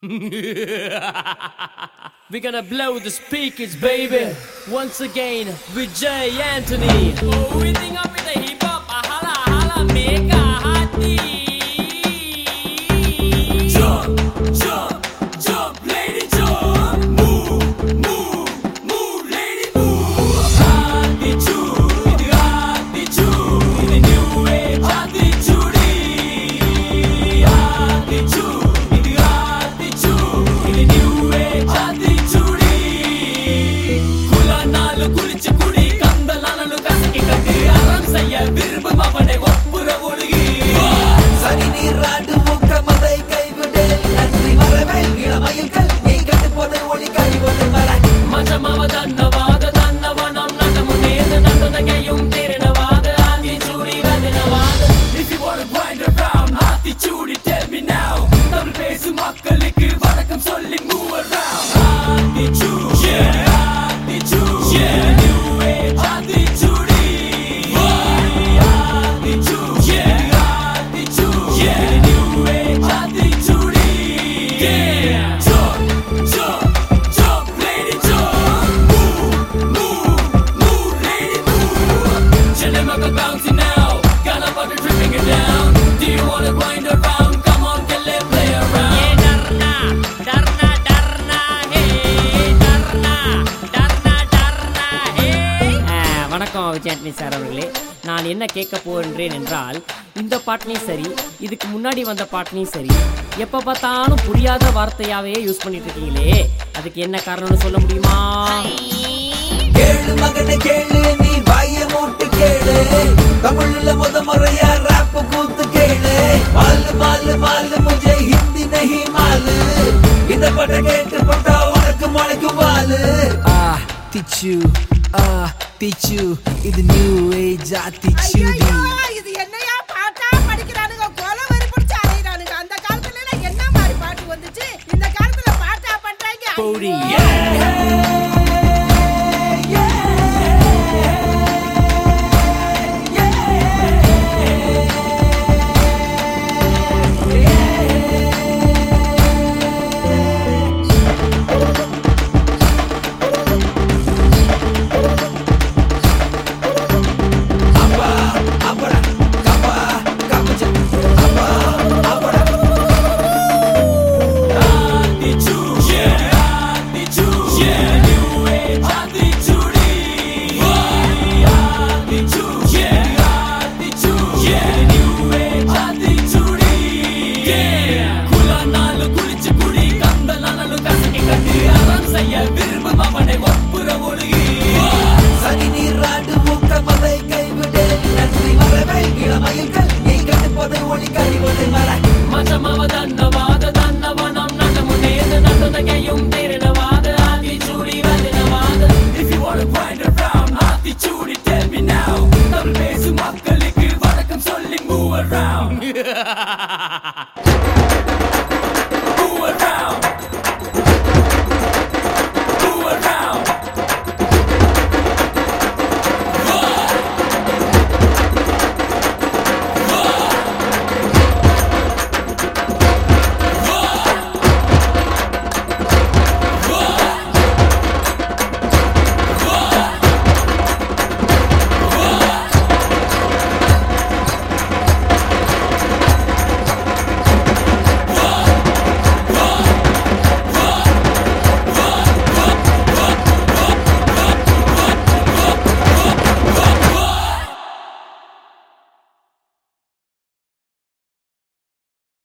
We're gonna blow the speakers, baby. Once again, with Jay Anthony. Oh, Wanda. நிச்சயமாக விஜயாண்ட்மி sir அவர்களே நான் என்ன கேட்க போகின்றேன் என்றால் இந்த பாட்டிலையும் சரி இதுக்கு முன்னாடி வந்த பாட்டிலையும் சரி எப்போ பார்த்தாலும் புரியாத வார்த்தையாகவே யூஸ் பண்ணிட்டு இருக்கீங்களே அதுக்கு என்ன காரணம்னு சொல்ல முடியுமா? கேளு மகன கேளு நீ வாய மூட்டு கேளு. தமிழ்ல முத முறையா ராப் கூத்து கேளு. மாலு மாலு மாலு முஜே ஹிந்தி நஹி மாலு. இத பட கேட்டு பட்டா உனக்கு முளைக்கும் மாலு ஆ திச்சு. ஆ திச்சு இது நியூ ஏஜ் ஆத்திச்சுடி ஐயையோ, இது என்னையா பாட்டா படிக்கிறானுங்க? கொலை வெறி பிடிச்சு அலையிறானுங்க. அந்த காலத்துல என்ன மாதிரி பாட்டு வந்துச்சு? இந்த காலத்துல பாட்டா பண்றாங்க. செய்ய விரும்பும் அவனை ஒப்புற ஒழுகி சனி நீராடு மூக்க மதை கைவிடு நன்றி வரவேல் இளமையில் நீ கட்டுப்பதை ஒளி கைவிடு வர மஜமவ தன்னவாத தன்னவனம் நடமுனேது நடந்தகையும் திறனவாத Aathichoodi வதனவாத If you wanna grind around Aathichoodi tell me now. Tamil பேசும் மக்களுக்கு வணக்கம் சொல்லி move around.